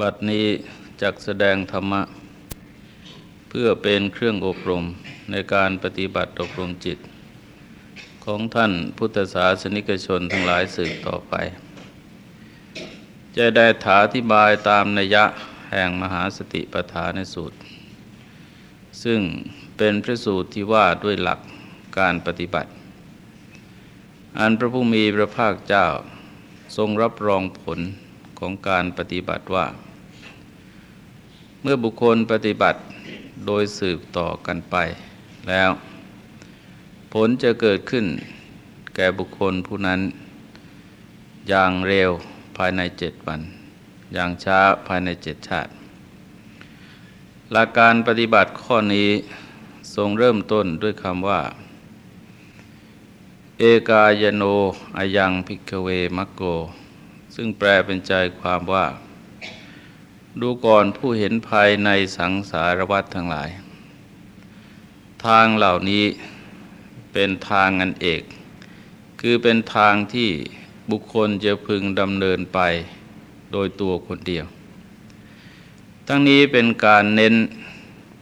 บัดนี้จักแสดงธรรมะ เพื่อเป็นเครื่องอบรมในการปฏิบัติอบรมจิต ของท่านพุทธศาสนิกชนทั้งหลายสืบต่อไป จะได้ถาธิบายตามนัยยะแห่งมหาสติปัฏฐานสูตร ซึ่งเป็นพระสูตรที่ว่าด้วยหลักการปฏิบัติ อันพระผู้มีพระภาคเจ้าทรงรับรองผลของการปฏิบัติว่า เมื่อบุคคลปฏิบัติโดยสืบต่อกันไปแล้ว ผลจะเกิดขึ้นแก่บุคคลผู้นั้น อย่างเร็วภายในเจ็ดวัน อย่างช้าภายในเจ็ดชาติ หลักการปฏิบัติข้อนี้ทรงเริ่มต้นด้วยคำว่า เอกายโนอายังพิกเวมักโก ซึ่งแปลเป็นใจความว่า ดูก่อนผู้เห็นภายในสังสารวัฏทั้งหลาย ทางเหล่านี้เป็นทางอันเอก คือเป็นทางที่บุคคลจะพึงดำเนินไปโดยตัวคนเดียว ทั้งนี้เป็นการเน้น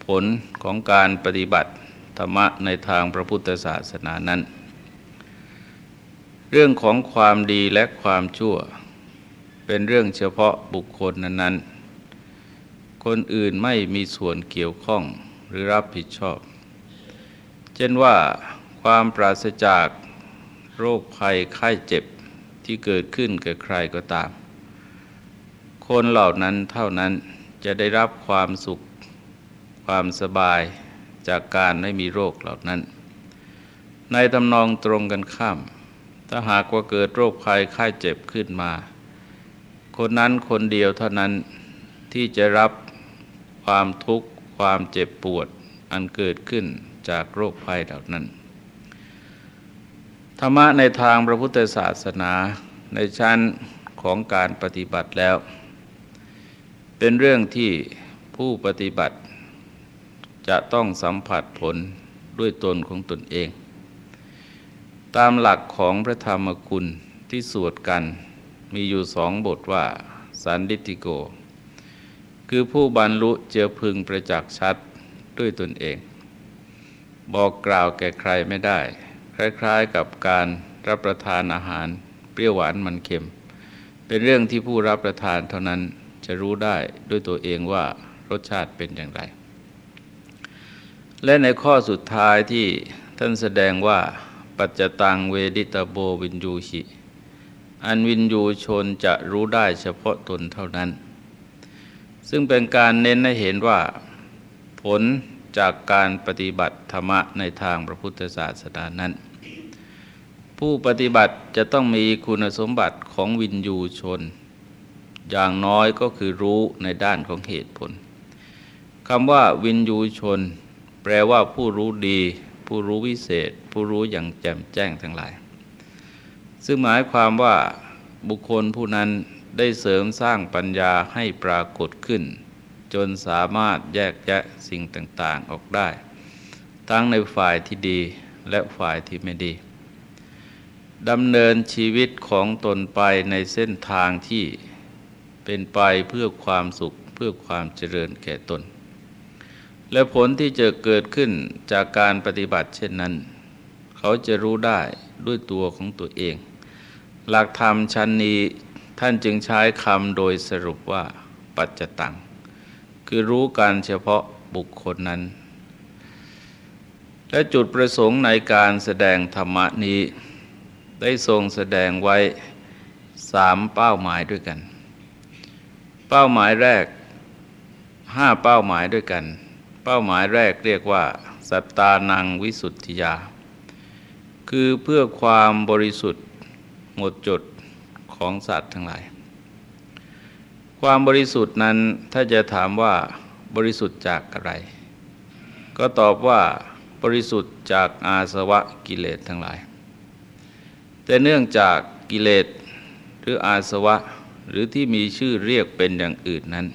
ผลของการปฏิบัติธรรมะในทางพระพุทธศาสนานั้น เรื่องของความดีและความชั่ว เป็นเรื่องเฉพาะบุคคลนั้นๆ คนอื่นไม่มีส่วนเกี่ยวข้องหรือรับผิดชอบ เช่นว่าความปราศจากโรคภัยไข้เจ็บที่เกิดขึ้นกับใครก็ตาม คนเหล่านั้นเท่านั้นจะได้รับความสุขความสบายจากการไม่มีโรคเหล่านั้น ในตำนองตรงกันข้าม ถ้าหากว่าเกิดโรคภัยไข้เจ็บขึ้นมา คนนั้นคนเดียวเท่านั้นที่จะรับ ความทุกข์ ความเจ็บปวดอันเกิดขึ้นจากโรคภัยเหล่านั้น ธรรมะในทางพระพุทธศาสนาในชั้นของการปฏิบัติแล้ว เป็นเรื่องที่ผู้ปฏิบัติจะต้องสัมผัสผลด้วยตนของตนเอง ตามหลักของพระธรรมคุณที่สวดกันมีอยู่สองบทว่าสันดิติโก คือผู้บรรลุเจอพึงประจักษ์ชัดด้วยตนเอง บอกกล่าวแก่ใครไม่ได้ คล้ายๆกับการรับประทานอาหารเปรี้ยวหวานมันเค็ม เป็นเรื่องที่ผู้รับประทานเท่านั้นจะรู้ได้ด้วยตัวเองว่ารสชาติเป็นอย่างไร และในข้อสุดท้ายที่ท่านแสดงว่าปัจจตังเวดิตาโบวินยูชิ อันวินยูชนจะรู้ได้เฉพาะตนเท่านั้น ซึ่งเป็นการเน้นให้เห็นว่าผลจากการปฏิบัติธรรมะในทางพระพุทธศาสนานั้น ผู้ปฏิบัติจะต้องมีคุณสมบัติของวินยูชน อย่างน้อยก็คือรู้ในด้านของเหตุผลคำว่าวินยูชน แปลว่าผู้รู้ดี ผู้รู้วิเศษ ผู้รู้อย่างแจ่มแจ้งทั้งหลาย ซึ่งหมายความว่าบุคคลผู้นั้น ได้เสริมสร้างปัญญาให้ปรากฏขึ้น จนสามารถแยกแยะสิ่งต่าง ๆ ออกได้ ทั้งในฝ่ายที่ดีและฝ่ายที่ไม่ดีดำเนินชีวิตของตนไปในเส้นทางที่เป็นไปเพื่อความสุขเพื่อความเจริญแก่ตน และผลที่จะเกิดขึ้นจากการปฏิบัติเช่นนั้น เขาจะรู้ได้ด้วยตัวของตัวเอง หลักธรรมชั้นนี้ ท่านจึงใช้คำโดยสรุปว่าปัจจตัง คือรู้การเฉพาะบุคคลนั้น และจุดประสงค์ในการแสดงธรรมนี้ ได้ทรงแสดงไว้สามเป้าหมายด้วยกัน เป้าหมายแรกห้าเป้าหมายด้วยกัน เป้าหมายแรกเรียกว่า สัตตานังวิสุทธิยา คือเพื่อความบริสุทธิ์หมดจด ของสัตว์ทั้งหลาย ความบริสุทธิ์นั้นถ้าจะถามว่าบริสุทธิ์จากอะไร ก็ตอบว่าบริสุทธิ์จากอาสวะกิเลสทั้งหลาย แต่เนื่องจากกิเลสหรืออาสวะหรือที่มีชื่อเรียกเป็นอย่างอื่นนั้น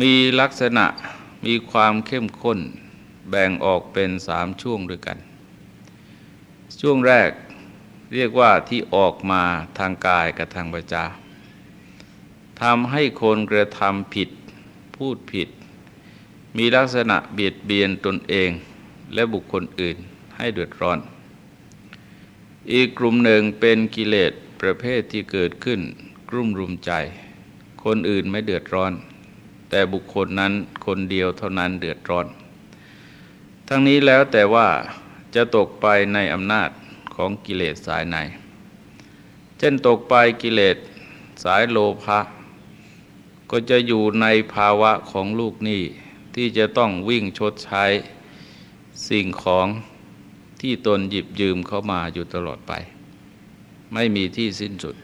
มีลักษณะมีความเข้มข้นแบ่งออกเป็นสามช่วงด้วยกัน ช่วงแรก เรียกว่าที่ออกมาทางกายกับทางวาจาทำให้คนกระทำผิด พูดผิด มีลักษณะเบียดเบียนตนเองและบุคคลอื่นให้เดือดร้อน อีกกลุ่มหนึ่งเป็นกิเลสประเภทที่เกิดขึ้นกลุ่มรุมใจ คนอื่นไม่เดือดร้อน แต่บุคคลนั้นคนเดียวเท่านั้นเดือดร้อน ทั้งนี้แล้วแต่ว่าจะตกไปในอำนาจ ของกิเลสสายไหนเช่นตกไปกิเลสสายโลภะก็จะอยู่ในภาวะของลูกหนี้ที่จะต้องวิ่งชดใช้สิ่งของที่ตนหยิบยืมเข้ามาอยู่ตลอดไป ไม่มีที่สิ้นสุด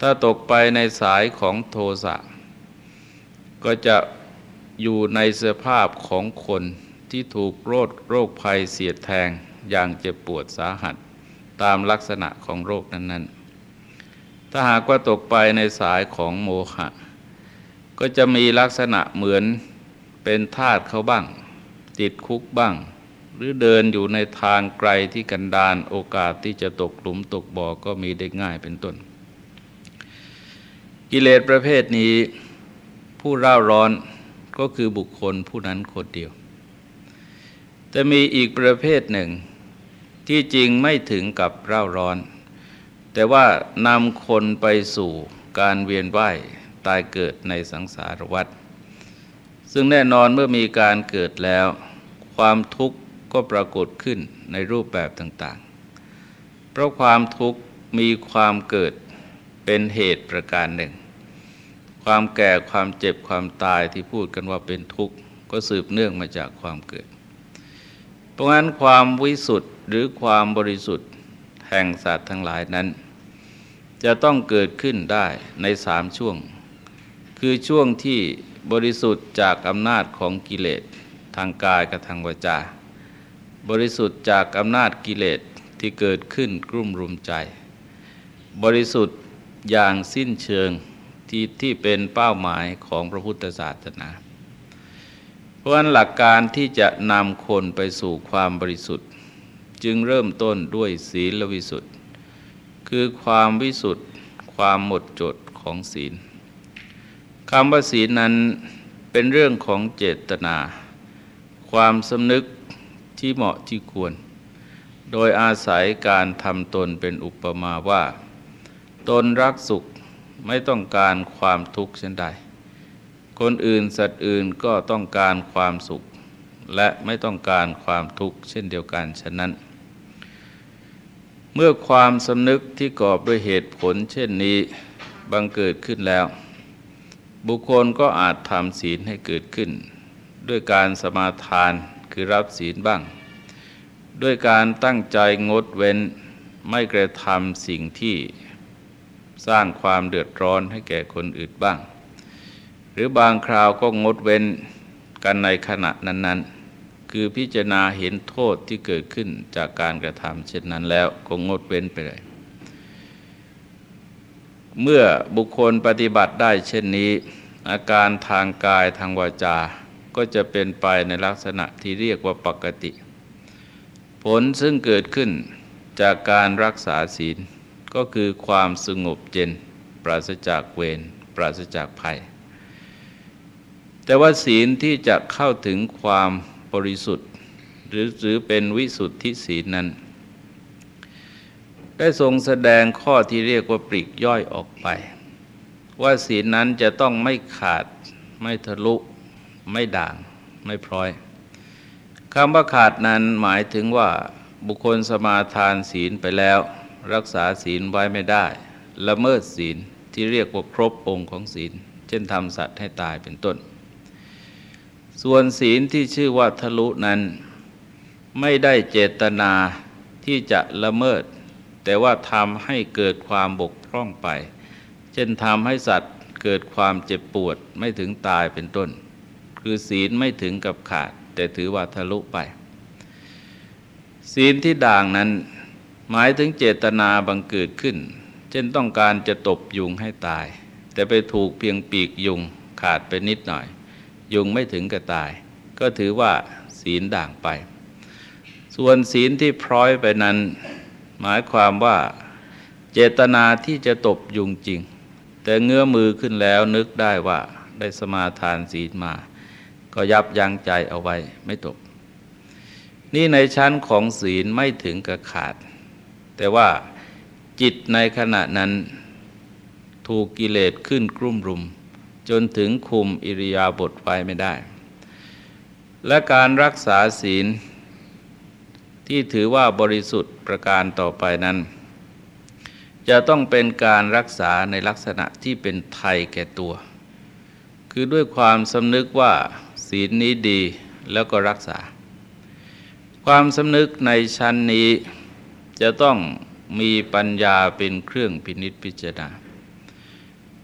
ถ้าตกไปในสายของโทสะก็จะอยู่ในสภาพของคนที่ถูกโรคโรคภัยเสียดแทง อย่างเจ็บปวดสาหัสตามลักษณะของโรคนั้นๆ ถ้าหากว่าตกไปในสายของโมหะ ก็จะมีลักษณะเหมือนเป็นทาตเขาบ้าง ติดคุกบ้าง หรือเดินอยู่ในทางไกลที่กันดานโอกาสที่จะตกหลุมตกบ่อก็มีได้ง่ายเป็นต้น กิเลสประเภทนี้ผู้ร่าร้อนก็คือบุคคลผู้นั้นคนเดียว แต่มีอีกประเภทหนึ่ง ที่จริงไม่ถึงกับเร่าร้อน แต่ว่านำคนไปสู่การเวียนว่ายตายเกิดในสังสารวัฏซึ่งแน่นอนเมื่อมีการเกิดแล้ว ความทุกข์ก็ปรากฏขึ้นในรูปแบบต่างๆ เพราะความทุกข์มีความเกิดเป็นเหตุประการหนึ่ง ความแก่ความเจ็บความตายที่พูดกันว่าเป็นทุกข์ก็สืบเนื่องมาจากความเกิด เพราะงั้นความวิสุทธ์ หรือความบริสุทธิ์แห่งสัตว์ทั้งหลายนั้น จะต้องเกิดขึ้นได้ในสามช่วง คือช่วงที่บริสุทธิ์จากอำนาจของกิเลสทางกายกับทางวาจา บริสุทธิ์จากอำนาจกิเลสที่เกิดขึ้นกลุ่มรุมใจ บริสุทธิ์อย่างสิ้นเชิงที่ที่เป็นเป้าหมายของพระพุทธศาสนา เพราะฉะนั้นหลักการที่จะนำคนไปสู่ความบริสุทธิ์ จึงเริ่มต้นด้วยศีลวิสุทธิ์คือความวิสุทธิ์ความหมดจดของศีลคำว่าศีลนั้นเป็นเรื่องของเจตนา ความสำนึกที่เหมาะที่ควร โดยอาศัยการทำตนเป็นอุปมาว่า ตนรักสุขไม่ต้องการความทุกข์เช่นใด คนอื่นสัตว์อื่นก็ต้องการความสุข และไม่ต้องการความทุกข์เช่นเดียวกันฉะนั้น เมื่อความสำนึกที่กอบด้วยเหตุผล เช่นนี้บังเกิดขึ้นแล้ว บุคคลก็อาจทำศีลให้เกิดขึ้น ด้วยการสมาทานคือรับศีลบ้าง ด้วยการตั้งใจงดเว้นไม่กระทำสิ่งที่สร้างความเดือดร้อนให้แก่คนอื่นบ้าง หรือบางคราวก็งดเว้นกันในขณะนั้น ๆ คือพิจารณาเห็นโทษที่เกิดขึ้นจากการกระทำเช่นนั้นแล้วก็งดเว้นไปเลย เมื่อบุคคลปฏิบัติได้เช่นนี้ อาการทางกายทางวาจาก็จะเป็นไปในลักษณะที่เรียกว่าปกติ ผลซึ่งเกิดขึ้นจากการรักษาศีลก็คือความสงบเย็น ปราศจากเวรปราศจากภัย แต่ว่าศีลที่จะเข้าถึงความ บริสุทธิ์ หรือหรือเป็นวิสุทธิศีลนั้น ได้ทรงแสดงข้อที่เรียกว่าปริกย่อยออกไป ว่าศีลนั้นจะต้องไม่ขาดไม่ทะลุ ไม่ด่าง ไม่พร้อยคำว่าขาดนั้นหมายถึงว่าบุคคลสมาทานศีลไปแล้ว รักษาศีลไว้ไม่ได้ ละเมิดศีลที่เรียกว่าครบองค์ของศีล เช่นทำสัตว์ให้ตายเป็นต้น ส่วนศีลที่ชื่อว่าทะลุนั้น ไม่ได้เจตนาที่จะละเมิด แต่ว่าทำให้เกิดความบกพร่องไป เช่นทำให้สัตว์เกิดความเจ็บปวดไม่ถึงตายเป็นต้น คือศีลไม่ถึงกับขาด แต่ถือว่าทะลุไป ศีลที่ด่างนั้นหมายถึงเจตนาบังเกิดขึ้น เช่นต้องการจะตบยุงให้ตาย แต่ไปถูกเพียงปีกยุงขาดไปนิดหน่อย ยุงไม่ถึงกับตาย ก็ถือว่าศีลด่างไป ส่วนศีลที่พร้อยไปนั้น หมายความว่าเจตนาที่จะตบยุงจริง แต่เงื้อมือขึ้นแล้วนึกได้ว่าได้สมาทานศีลมา ก็ยับยั้งใจเอาไว้ไม่ตกนี่ในชั้นของศีลไม่ถึงกับขาด แต่ว่าจิตในขณะนั้นถูกกิเลสขึ้นกลุ่มรุม จนถึงคุมอิริยาบถไว้ไม่ได้ และการรักษาศีล ที่ถือว่าบริสุทธิ์ประการต่อไปนั้น จะต้องเป็นการรักษาในลักษณะที่เป็นไทยแก่ตัว คือด้วยความสำนึกว่าศีลนี้ดีแล้วก็รักษา ความสำนึกในชั้นนี้จะต้องมีปัญญาเป็นเครื่องพินิษพิจารณา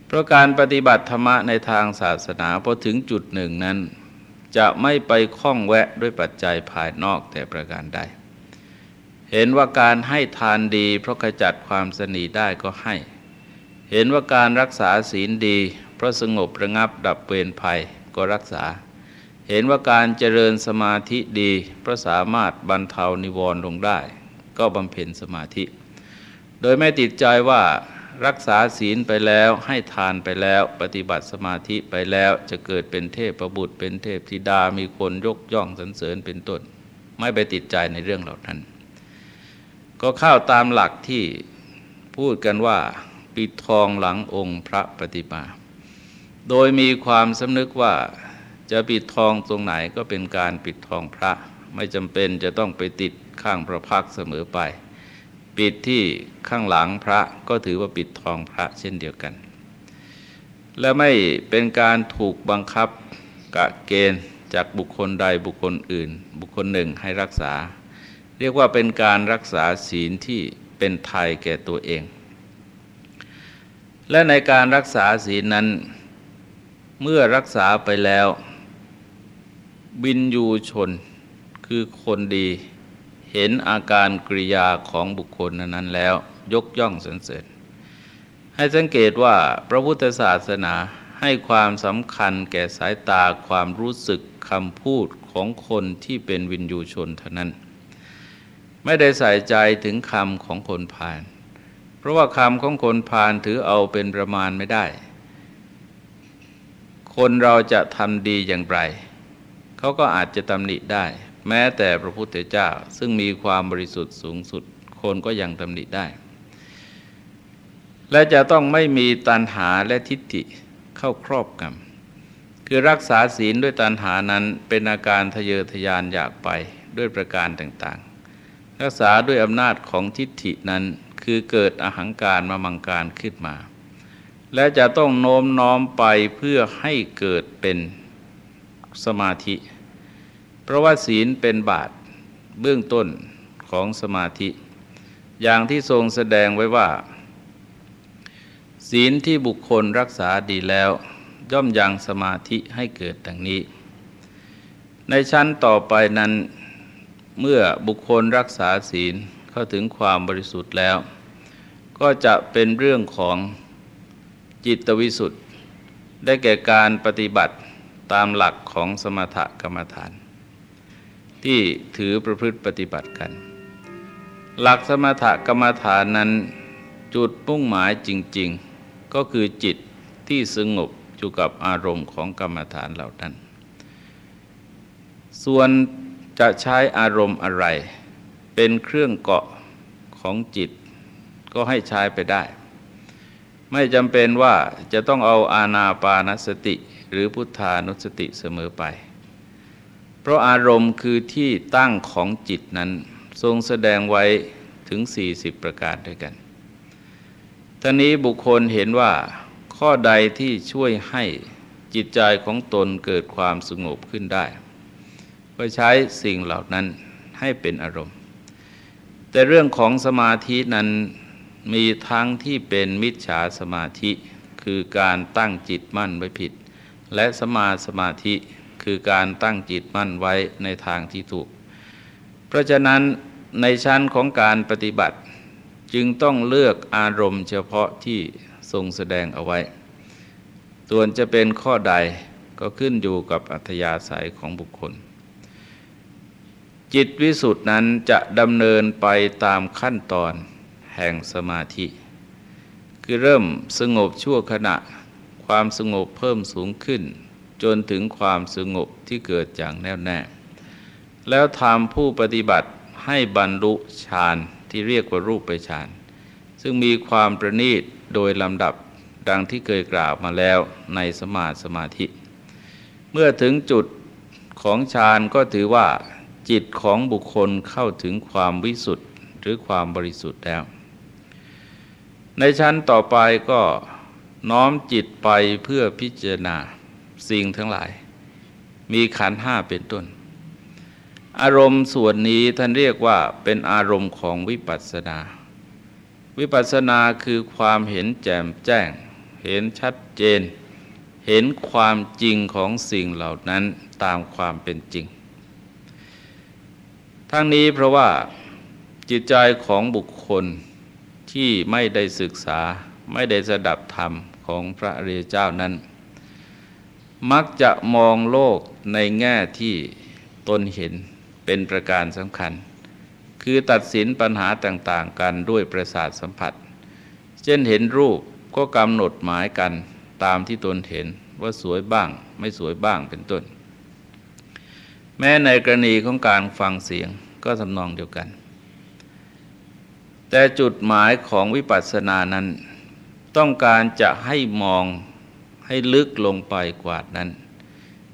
เพราะการปฏิบัติธรรมะในทางศาสนาพอถึงจุดหนึ่งนั้น จะไม่ไปคล้องแวะด้วยปัจจัยภายนอกแต่ประการใด เห็นว่าการให้ทานดี เพราะขจัดความสนีได้ก็ให้ เห็นว่าการรักษาศีลดี เพราะสงบระงับดับเวรภัยก็รักษา เห็นว่าการเจริญสมาธิดี เพราะสามารถบรรเทานิวรณ์ลงได้ ก็บำเพ็ญสมาธิ โดยไม่ติดใจว่า รักษาศีลไปแล้วให้ทานไปแล้วปฏิบัติสมาธิไปแล้วจะเกิดเป็นเทพประบุตรเป็นเทพธิดามีคนยกย่องสรรเสริญเป็นต้น ไม่ไปติดใจในเรื่องเหล่านั้น ก็เข้าตามหลักที่พูดกันว่าปิดทองหลังองค์พระปฏิมาโดยมีความสำนึกว่าจะปิดทองตรงไหนก็เป็นการปิดทองพระ ไม่จำเป็นจะต้องไปติดข้างพระพักเสมอไป ปิดที่ข้างหลังพระก็ถือว่าปิดทองพระเช่นเดียวกัน และไม่เป็นการถูกบังคับกะเกณฑ์จากบุคคลใดบุคคลอื่น บุคคลหนึ่งให้รักษา เรียกว่าเป็นการรักษาศีลที่เป็นไทยแก่ตัวเอง และในการรักษาศีลนั้น เมื่อรักษาไปแล้ว บินยูชนคือคนดี เห็นอาการกริยาของบุคคลนั้นแล้วยกย่องสรรเสริญ ให้สังเกตว่าพระพุทธศาสนาให้ความสำคัญแก่สายตาความรู้สึกคำพูดของคนที่เป็นวินยูชนเท่านั้น ไม่ได้ใส่ใจถึงคำของคนพาลเพราะว่าคำของคนพาลถือเอาเป็นประมาณไม่ได้ คนเราจะทำดีอย่างไร เขาก็อาจจะตำหนิได้ แม้แต่พระพุทธเจ้าซึ่งมีความบริสุทธิ์สูงสุด คนก็ยังตำหนิได้ และจะต้องไม่มีตัณหาและทิฏฐิเข้าครอบกรรมคือรักษาศีลด้วยตัณหานั้นเป็นอาการทะเยอทะยานอยากไปด้วยประการต่างๆ รักษาด้วยอำนาจของทิฏฐินั้นคือเกิดอหังการมามังการขึ้นมา และจะต้องโน้มน้อมไปเพื่อให้เกิดเป็นสมาธิ เพราะว่าศีลเป็นบาทเบื้องต้นของสมาธิ อย่างที่ทรงแสดงไว้ว่า ศีลที่บุคคลรักษาดีแล้ว ย่อมยังสมาธิให้เกิดดังนี้ ในชั้นต่อไปนั้นเมื่อบุคคลรักษาศีลเข้าถึงความบริสุทธิ์แล้ว ก็จะเป็นเรื่องของจิตวิสุทธิ์ได้แก่การปฏิบัติตามหลักของสมถกรรมฐาน ที่ถือประพฤติปฏิบัติกัน หลักสมถกรรมฐานนั้นจุดมุ่งหมายจริง ๆ ก็คือจิตที่สงบอยู่กับอารมณ์ของกรรมฐานเหล่านั้น ส่วนจะใช้อารมณ์อะไร เป็นเครื่องเกาะของจิต ก็ให้ใช้ไปได้ ไม่จำเป็นว่าจะต้องเอาอาณาปานสติหรือพุทธานุสติเสมอไป เพราะอารมณ์คือที่ตั้งของจิตนั้น ทรงแสดงไว้ถึง 40 ประการด้วยกันท่านี้บุคคลเห็นว่าข้อใดที่ช่วยให้จิตใจของตนเกิดความสงบขึ้นได้ ก็ใช้สิ่งเหล่านั้นให้เป็นอารมณ์ แต่เรื่องของสมาธินั้นมีทั้งที่เป็นมิจฉาสมาธิ คือการตั้งจิตมั่นไว้ผิด และสมาสมาธิ คือการตั้งจิตมั่นไว้ในทางที่ถูก เพราะฉะนั้นในชั้นของการปฏิบัติจึงต้องเลือกอารมณ์เฉพาะที่ทรงแสดงเอาไว้ส่วนจะเป็นข้อใดก็ขึ้นอยู่กับอัธยาศัยของบุคคล จิตวิสุทธินั้นจะดำเนินไปตามขั้นตอนแห่งสมาธิคคือเริ่มสงบชั่วขณะความสงบเพิ่มสูงขึ้น จนถึงความสงบที่เกิดอย่างแน่วแน่ แล้วทำผู้ปฏิบัติให้บรรลุฌานที่เรียกว่ารูปไปฌาน ซึ่งมีความประณีตโดยลำดับดังที่เคยกล่าวมาแล้วในสมาสมาธิ เมื่อถึงจุดของฌานก็ถือว่าจิตของบุคคลเข้าถึงความวิสุทธิ์หรือความบริสุทธิ์แล้ว ในชั้นต่อไปก็น้อมจิตไปเพื่อพิจารณา สิ่งทั้งหลาย มีขันห้าเป็นต้น อารมณ์ส่วนนี้ท่านเรียกว่าเป็นอารมณ์ของวิปัสสนา วิปัสสนาคือความเห็นแจ่มแจ้ง เห็นชัดเจน เห็นความจริงของสิ่งเหล่านั้นตามความเป็นจริง ทั้งนี้เพราะว่าจิตใจของบุคคลที่ไม่ได้ศึกษาไม่ได้สดับธรรมของพระอริยเจ้านั้น มักจะมองโลกในแง่ที่ตนเห็นเป็นประการสำคัญ คือตัดสินปัญหาต่างๆ กันด้วยประสาทสัมผัส เช่นเห็นรูปก็กำหนดหมายกันตามที่ตนเห็นว่าสวยบ้าง ไม่สวยบ้างเป็นต้น แม้ในกรณีของการฟังเสียงก็สำนองเดียวกัน แต่จุดหมายของวิปัสสนานั้น ต้องการจะให้มอง ให้ลึกลงไปกว่านั้น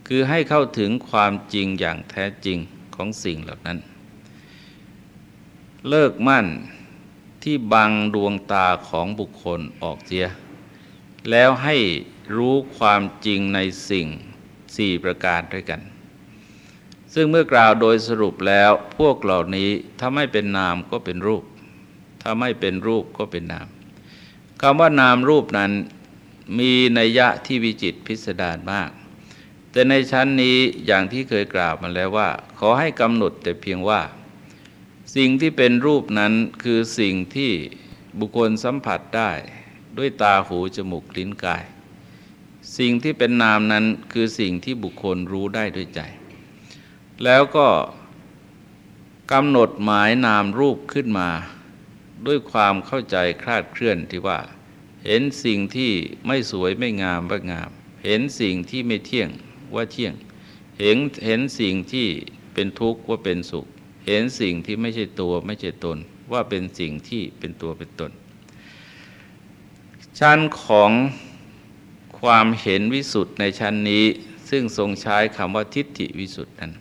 คือให้เข้าถึงความจริงอย่างแท้จริงของสิ่งเหล่านั้น เลิกมั่นที่บังดวงตาของบุคคลออกเสีย แล้วให้รู้ความจริงในสิ่งสี่ประการด้วยกัน ซึ่งเมื่อกล่าวโดยสรุปแล้วพวกเหล่านี้ถ้าไม่เป็นนามก็เป็นรูป ถ้าไม่เป็นรูปก็เป็นนามคำว่านามรูปนั้น มีนัยยะที่วิจิตพิสดารมาก แต่ในชั้นนี้อย่างที่เคยกล่าวมาแล้วว่า ขอให้กำหนดแต่เพียงว่า สิ่งที่เป็นรูปนั้นคือสิ่งที่บุคคลสัมผัสได้ ด้วยตาหูจมูกลิ้นกาย สิ่งที่เป็นนามนั้นคือสิ่งที่บุคคลรู้ได้ด้วยใจ แล้วก็กำหนดหมายนามรูปขึ้นมา ด้วยความเข้าใจคลาดเคลื่อนที่ว่า เห็นสิ่งที่ไม่สวยไม่งามว่างาม เห็นสิ่งที่ไม่เที่ยงว่าเที่ยง เห็นเห็นสิ่งที่เป็นทุกข์ว่าเป็นสุข เห็นสิ่งที่ไม่ใช่ตัวไม่ใช่ตน ว่าเป็นสิ่งที่เป็นตัวเป็นตน ชั้นของความเห็นวิสุทธ์ในชั้นนี้ ซึ่งทรงใช้คำว่าทิฏฐิวิสุทธ์นั้น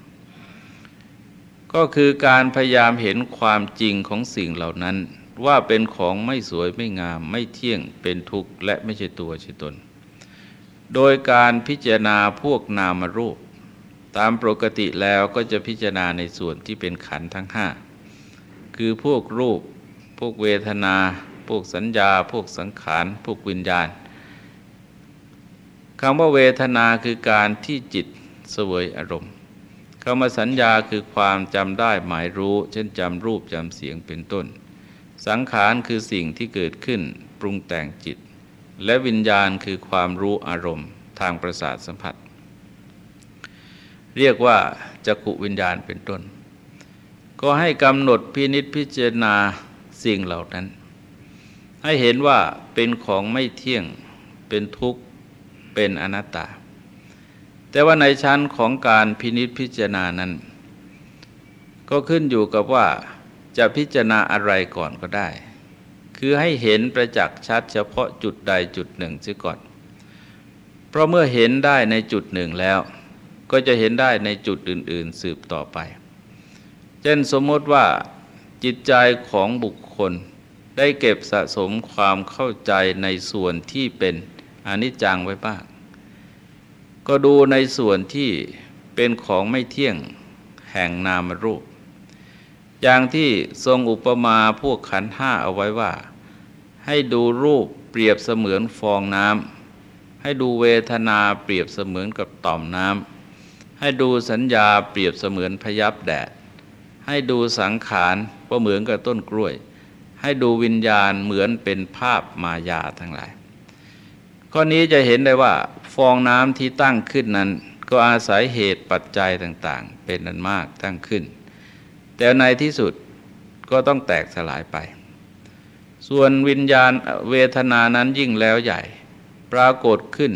ก็คือการพยายามเห็นความจริงของสิ่งเหล่านั้น ว่าเป็นของไม่สวยไม่งาม ไม่เที่ยงเป็นทุกข์และไม่ใช่ตัวใช่ตน โดยการพิจารณาพวกนามรูป ตามปกติแล้วก็จะพิจารณาในส่วนที่เป็นขันทั้งห้าคือพวกรูป พวกเวทนา พวกสัญญา พวกสังขาร พวกวิญญาณคำว่าเวทนาคือการที่จิตเสวยอารมณ์คำว่าสัญญาคือความจำได้หมายรู้ เช่นจำรูปจำเสียงเป็นต้น สังขารคือสิ่งที่เกิดขึ้นปรุงแต่งจิต และวิญญาณคือความรู้อารมณ์ทางประสาทสัมผัส เรียกว่าจักขุวิญญาณเป็นต้น ก็ให้กำหนดพินิษพิจารณาสิ่งเหล่านั้น ให้เห็นว่าเป็นของไม่เที่ยงเป็นทุกข์เป็นอนัตตา แต่ว่าในชั้นของการพินิษพิจารณานั้น ก็ขึ้นอยู่กับว่า จะพิจารณาอะไรก่อนก็ได้ คือให้เห็นประจักษ์ชัดเฉพาะจุดใดจุดหนึ่งเสียก่อน เพราะเมื่อเห็นได้ในจุดหนึ่งแล้ว ก็จะเห็นได้ในจุดอื่น ๆ สืบต่อไป เช่นสมมติว่าจิตใจของบุคคลได้เก็บสะสมความเข้าใจในส่วนที่เป็นอนิจจังไว้บ้าง ก็ดูในส่วนที่เป็นของไม่เที่ยงแห่งนามรูป อย่างที่ทรงอุปมาพวกขันห้าเอาไว้ว่า ให้ดูรูปเปรียบเสมือนฟองน้ำให้ดูเวทนาเปรียบเสมือนกับต่อมน้ำให้ดูสัญญาเปรียบเสมือนพยับแดด ให้ดูสังขารก็เหมือนกับต้นกล้วย ให้ดูวิญญาณเหมือนเป็นภาพมายาทั้งหลาย ข้อนี้จะเห็นได้ว่า ฟองน้ำที่ตั้งขึ้นนั้น ก็อาศัยเหตุปัจจัยต่างๆ เป็นนันมากตั้งขึ้น แต่ในที่สุดก็ต้องแตกสลายไป ส่วนวิญญาณเวทนานั้นยิ่งแล้วใหญ่ ปรากฏขึ้น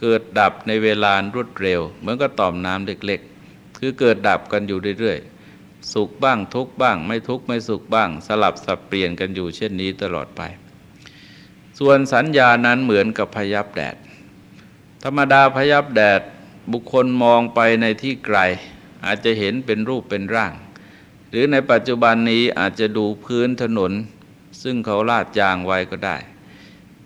เกิดดับในเวลารวดเร็ว เหมือนกับต่อมน้ำเล็กๆ คือเกิดดับกันอยู่เรื่อยๆ สุขบ้างทุกบ้าง ไม่ทุกไม่สุขบ้าง สลับสับเปลี่ยนกันอยู่เช่นนี้ตลอดไป ส่วนสัญญานั้นเหมือนกับพยับแดด ธรรมดาพยับแดดบุคคลมองไปในที่ไกล อาจจะเห็นเป็นรูปเป็นร่าง หรือในปัจจุบันนี้อาจจะดูพื้นถนน ซึ่งเขาลาดยางไว้ก็ได้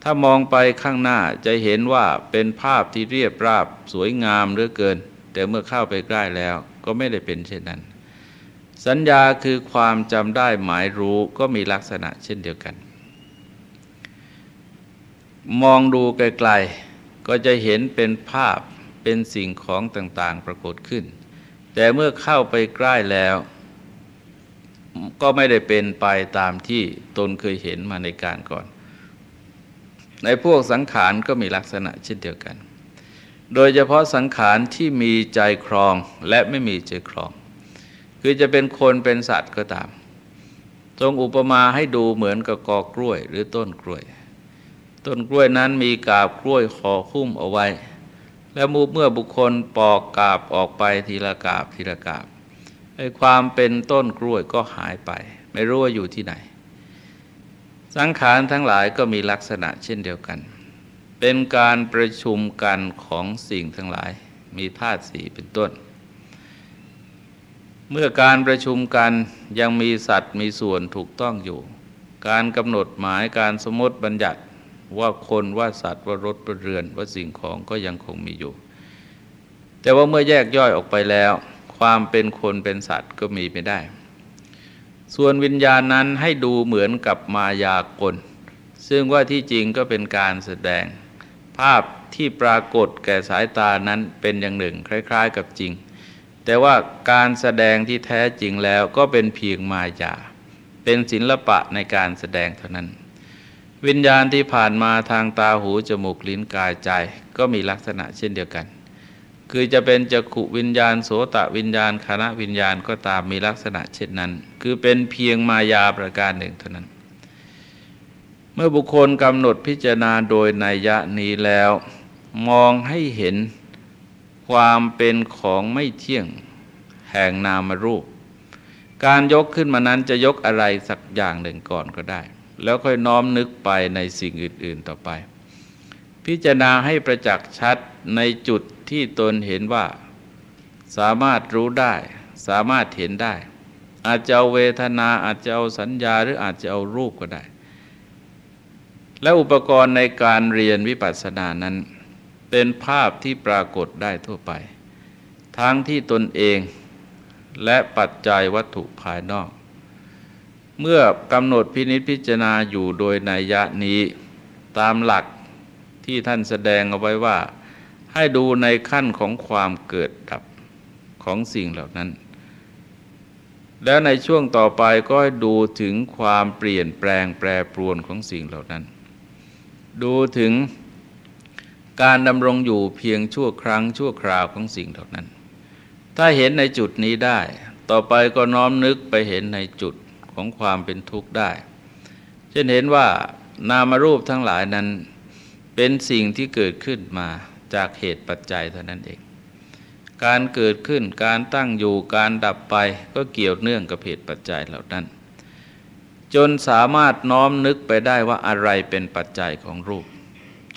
ถ้ามองไปข้างหน้าจะเห็นว่าเป็นภาพที่เรียบราบสวยงามเหลือเกิน แต่เมื่อเข้าไปใกล้แล้วก็ไม่ได้เป็นเช่นนั้น สัญญาคือความจำได้หมายรู้ก็มีลักษณะเช่นเดียวกัน มองดูไกลๆก็จะเห็นเป็นภาพเป็นสิ่งของต่างๆปรากฏขึ้น แต่เมื่อเข้าไปใกล้แล้ว ก็ไม่ได้เป็นไปตามที่ตนเคยเห็นมาในการก่อน ในพวกสังขารก็มีลักษณะเช่นเดียวกัน โดยเฉพาะสังขารที่มีใจครองและไม่มีใจครอง คือจะเป็นคนเป็นสัตว์ก็ตาม ทรงอุปมาให้ดูเหมือนกับกอกล้วยหรือต้นกล้วย ต้นกล้วยนั้นมีกาบกล้วยคอคุ้มเอาไว้ แล้วมูเมื่อบุคคลปอกกาบออกไปทีละกาบทีละกาบ ไอ้ความเป็นต้นกล้วยก็หายไป ไม่รู้ว่าอยู่ที่ไหน สังขารทั้งหลายก็มีลักษณะเช่นเดียวกัน เป็นการประชุมกันของสิ่งทั้งหลาย มีธาตุสีเป็นต้น เมื่อการประชุมกันยังมีสัตว์มีส่วนถูกต้องอยู่ การกำหนดหมายการสมมติบัญญัติว่าคนว่าสัตว์ว่ารถว่าเรือนว่าสิ่งของก็ยังคงมีอยู่ แต่ว่าเมื่อแยกย่อยออกไปแล้ว ความเป็นคนเป็นสัตว์ก็มีไม่ได้ ส่วนวิญญาณนั้นให้ดูเหมือนกับมายากล ซึ่งว่าที่จริงก็เป็นการแสดง ภาพที่ปรากฏแก่สายตานั้นเป็นอย่างหนึ่ง คล้าย ๆ กับจริง แต่ว่าการแสดงที่แท้จริงแล้วก็เป็นเพียงมายา เป็นศิลปะในการแสดงเท่านั้น วิญญาณที่ผ่านมาทางตาหูจมูกลิ้นกายใจ ก็มีลักษณะเช่นเดียวกัน คือจะเป็นจักขุวิญญาณโสตะวิญญาณคณะวิญญาณก็ตามมีลักษณะเช่นนั้น คือเป็นเพียงมายาประการหนึ่งเท่านั้น เมื่อบุคคลกำหนดพิจารณาโดยนัยยะนี้แล้ว มองให้เห็นความเป็นของไม่เที่ยงแห่งนามรูป การยกขึ้นมานั้นจะยกอะไรสักอย่างหนึ่งก่อนก็ได้ แล้วค่อยน้อมนึกไปในสิ่งอื่น ๆต่อไป พิจารณาให้ประจักษ์ชัดในจุด ที่ตนเห็นว่า สามารถรู้ได้ สามารถเห็นได้ อาจจะเอาเวทนาอาจจะเอาสัญญาหรืออาจจะเอารูปก็ได้ และอุปกรณ์ในการเรียนวิปัสสนานั้น เป็นภาพที่ปรากฏได้ทั่วไป ทั้งที่ตนเองและปัจจัยวัตถุภายนอก เมื่อกำหนดพินิจพิจารณาอยู่โดยนัยยะนี้ตามหลักที่ท่านแสดงเอาไว้ว่า ให้ดูในขั้นของความเกิดดับของสิ่งเหล่านั้น แล้วในช่วงต่อไปก็ดูถึงความเปลี่ยนแปลงแปรปรวนของสิ่งเหล่านั้น ดูถึงการดำรงอยู่เพียงชั่วครั้งชั่วคราวของสิ่งเหล่านั้น ถ้าเห็นในจุดนี้ได้ ต่อไปก็น้อมนึกไปเห็นในจุดของความเป็นทุกข์ได้ เช่นเห็นว่านามรูปทั้งหลายนั้นเป็นสิ่งที่เกิดขึ้นมา จากเหตุปัจจัยเท่านั้นเอง การเกิดขึ้นการตั้งอยู่การดับไปก็เกี่ยวเนื่องกับเหตุปัจจัยเหล่านั้น จนสามารถน้อมนึกไปได้ว่าอะไรเป็นปัจจัยของรูป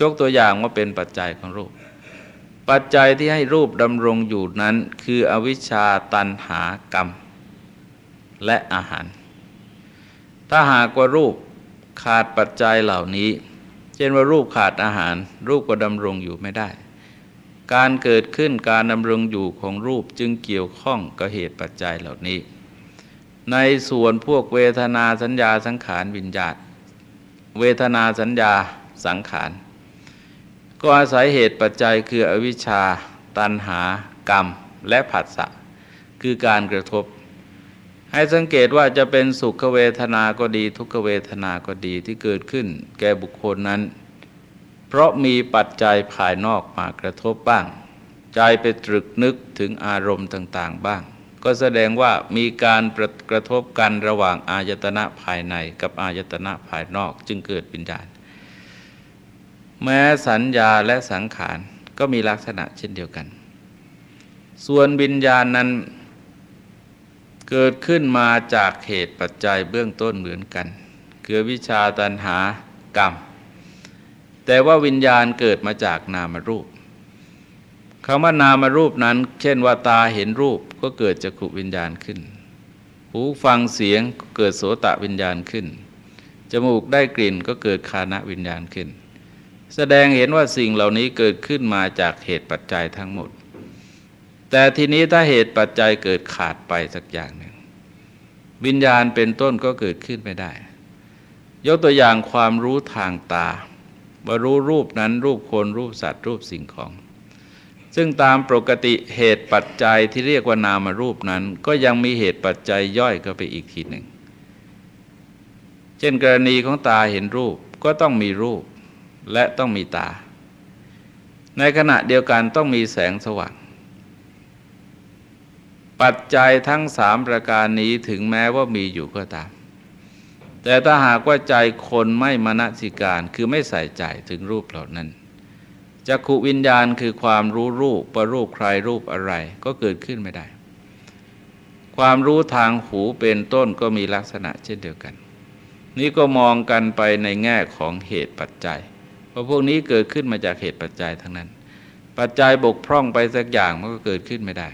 ยกตัวอย่างว่าเป็นปัจจัยของรูป ปัจจัยที่ให้รูปดำรงอยู่นั้น คืออวิชชาตันหากรรม และอาหาร ถ้าหากว่ารูปขาดปัจจัยเหล่านี้ เช่นว่ารูปขาดอาหาร รูปก็ดำรงอยู่ไม่ได้ การเกิดขึ้นการดำรงอยู่ของรูปจึงเกี่ยวข้องกับเหตุปัจจัยเหล่านี้ ในส่วนพวกเวทนาสัญญาสังขารวิญญาตเวทนาสัญญาสังขาร ก็อาศัยเหตุปัจจัยคืออวิชชา ตันหากรรม และผัสสะคือการกระทบ ให้สังเกตว่าจะเป็นสุขเวทนาก็ดีทุกขเวทนาก็ดีที่เกิดขึ้น แก่บุคคลนั้น ราะมีปัจจัยภายนอกมากระทบบ้าง ใจไปตรึกนึกถึงอารมณ์ต่าง ๆ บ้าง ก็แสดงว่ามีการกระทบกันระหว่างอายตนะภายในกับอายตนะภายนอกจึงเกิดวิญญาณ แม้สัญญาและสังขารก็มีลักษณะเช่นเดียวกัน ส่วนวิญญาณนั้นเกิดขึ้นมาจากเหตุปัจจัยเบื้องต้นเหมือนกัน คือวิชาตันหากรรม แต่ว่าวิญญาณเกิดมาจากนามรูปคำว่านามรูปนั้น เช่นว่าตาเห็นรูปก็เกิดจักขุวิญญาณขึ้น หูฟังเสียงก็เกิดโสตะวิญญาณขึ้น จมูกได้กลิ่นก็เกิดคานะวิญญาณขึ้น แสดงเห็นว่าสิ่งเหล่านี้เกิดขึ้นมาจากเหตุปัจจัยทั้งหมด แต่ทีนี้ถ้าเหตุปัจจัยเกิดขาดไปสักอย่างหนึ่ง วิญญาณเป็นต้นก็เกิดขึ้นไม่ได้ ยกตัวอย่างความรู้ทางตา ว่ารู้รูปนั้นรูปคนรูปสัตว์รูปสิ่งของ ซึ่งตามปกติเหตุปัจจัยที่เรียกว่านามารูปนั้น ก็ยังมีเหตุปัจจัยย่อยก็ไปอีกทีหนึ่ง เช่นกรณีของตาเห็นรูปก็ต้องมีรูปและต้องมีตา ในขณะเดียวกันต้องมีแสงสว่างปัจจัยทั้งสามประการนี้ถึงแม้ว่ามีอยู่ก็ตาม แต่ถ้าหากว่าใจคนไม่มณสิการคือไม่ใส่ใจถึงรูปเหล่านั้นจักขุวิญญาณคือความรู้รูปประรูปใครรูปอะไรก็เกิดขึ้นไม่ได้ ความรู้ทางหูเป็นต้นก็มีลักษณะเช่นเดียวกัน นี่ก็มองกันไปในแง่ของเหตุปัจจัย เพราะพวกนี้เกิดขึ้นมาจากเหตุปัจจัยทั้งนั้น ปัจจัยบกพร่องไปสักอย่างมันก็เกิดขึ้นไม่ได้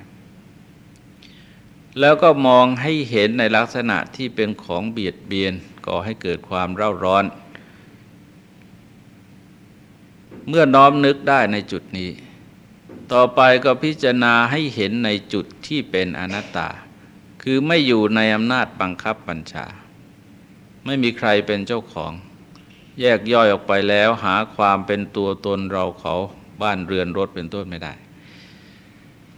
แล้วก็มองให้เห็นในลักษณะที่เป็นของเบียดเบียน ก่อให้เกิดความเร่าร้อน เมื่อน้อมนึกได้ในจุดนี้ ต่อไปก็พิจารณาให้เห็นในจุดที่เป็นอนัตตา คือไม่อยู่ในอำนาจบังคับบัญชา ไม่มีใครเป็นเจ้าของ แยกย่อยออกไปแล้วหาความเป็นตัวตนเราเขาบ้านเรือนรถเป็นต้นไม่ได้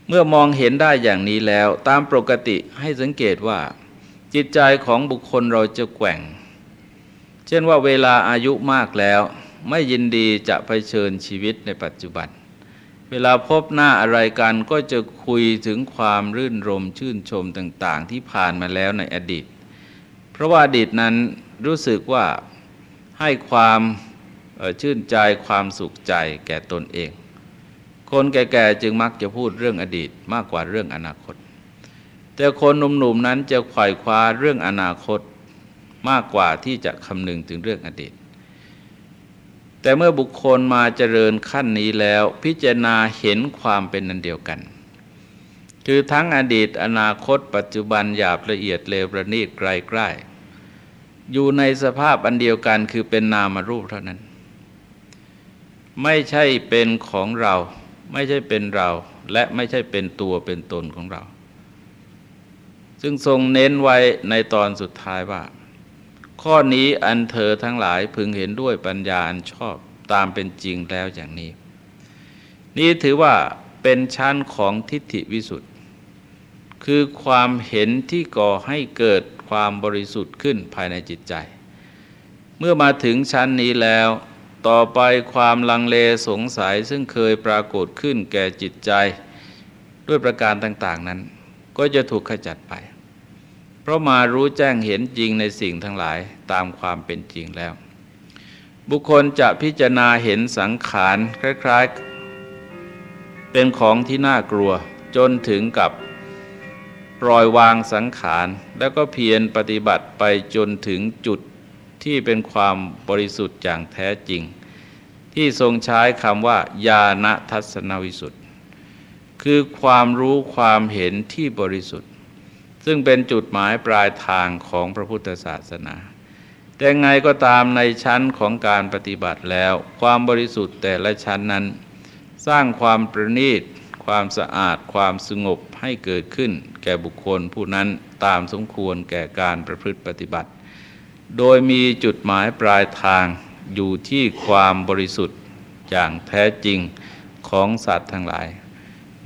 เมื่อมองเห็นได้อย่างนี้แล้ว ตามปกติให้สังเกตว่า จิตใจของบุคคลเราจะแกว่ง เช่นว่าเวลาอายุมากแล้ว ไม่ยินดีจะไปเชิญชีวิตในปัจจุบัน เวลาพบหน้าอะไรกันก็จะคุยถึงความรื่นรมชื่นชมต่าง ๆ ที่ผ่านมาแล้วในอดีต เพราะว่าอดีตนั้นรู้สึกว่าให้ความชื่นใจความสุขใจแก่ตนเอง คนแก่ๆจึงมักจะพูดเรื่องอดีตมากกว่าเรื่องอนาคต แต่คนหนุ่มๆนั้นจะไขว่คว้าเรื่องอนาคตมากกว่าที่จะคำนึงถึงเรื่องอดีต แต่เมื่อบุคคลมาเจริญขั้นนี้แล้ว พิจารณาเห็นความเป็นนันเดียวกัน คือทั้งอดีตอนาคต ปัจจุบันหยาบละเอียดเลวประณีตไกลใกล้อยู่ในสภาพอันเดียวกันคือเป็นนามรูปเท่านั้น ไม่ใช่เป็นของเรา ไม่ใช่เป็นเรา และไม่ใช่เป็นตัวเป็นตนของเรา ซึ่งทรงเน้นไว้ในตอนสุดท้ายว่า ข้อนี้อันเธอทั้งหลายพึงเห็นด้วยปัญญาอันชอบตามเป็นจริงแล้วอย่างนี้ นี่ถือว่าเป็นชั้นของทิฏฐิวิสุทธ์คือความเห็นที่ก่อให้เกิดความบริสุทธิ์ขึ้นภายในจิตใจ เมื่อมาถึงชั้นนี้แล้ว ต่อไปความลังเลสงสัยซึ่งเคยปรากฏขึ้นแก่จิตใจ ด้วยประการต่าง ๆนั้น ก็จะถูกขจัดไป เพราะมารู้แจ้งเห็นจริงในสิ่งทั้งหลายตามความเป็นจริงแล้ว บุคคลจะพิจารณาเห็นสังขารคล้ายๆ เป็นของที่น่ากลัวจนถึงกับปล่อยวางสังขาร แล้วก็เพียรปฏิบัติไปจนถึงจุดที่เป็นความบริสุทธิ์อย่างแท้จริง ที่ทรงใช้คำว่า ญาณทัศนวิสุทธ์คือความรู้ความเห็นที่บริสุทธิ์ ซึ่งเป็นจุดหมายปลายทางของพระพุทธศาสนา แต่ไงก็ตามในชั้นของการปฏิบัติแล้ว ความบริสุทธิ์แต่ละชั้นนั้น สร้างความประณีต ความสะอาด ความสงบให้เกิดขึ้น แก่บุคคลผู้นั้นตามสมควรแก่การประพฤติปฏิบัติ โดยมีจุดหมายปลายทางอยู่ที่ความบริสุทธิ์อย่างแท้จริงของสัตว์ทั้งหลาย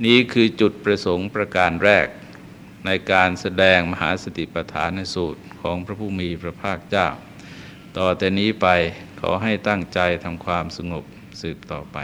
นี้คือจุดประสงค์ประการแรก ในการแสดงมหาสติปัฏฐานสูตรของพระผู้มีพระภาคเจ้า ต่อแต่นี้ไปขอให้ตั้งใจทำความสงบสืบต่อไป